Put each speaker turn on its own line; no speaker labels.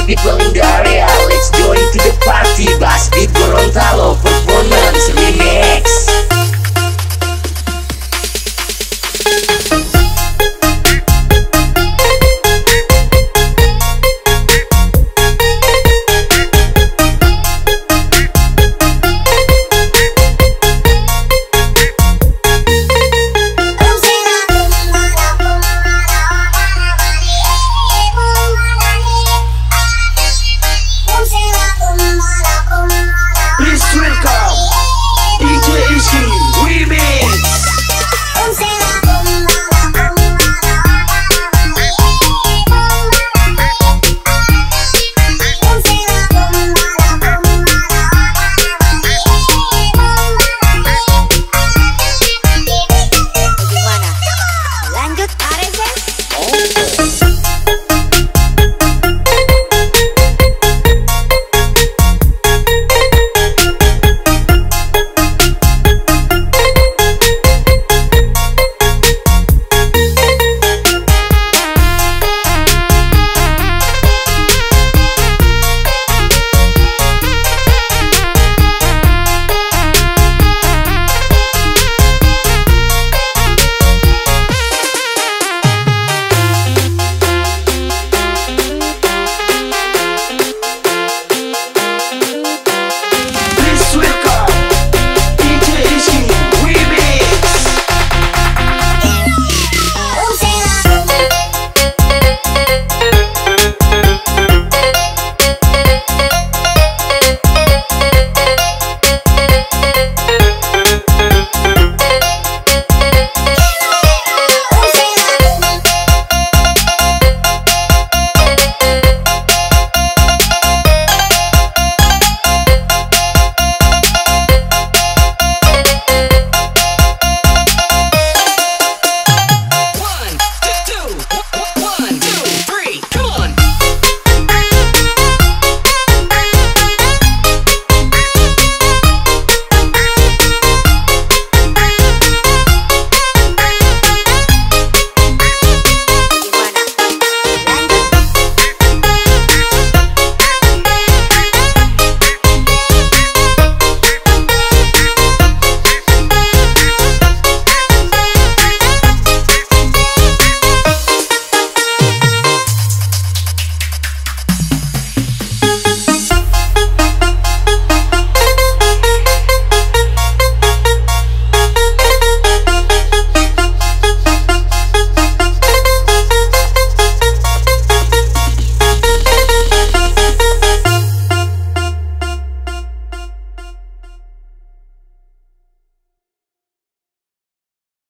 Titik menghindari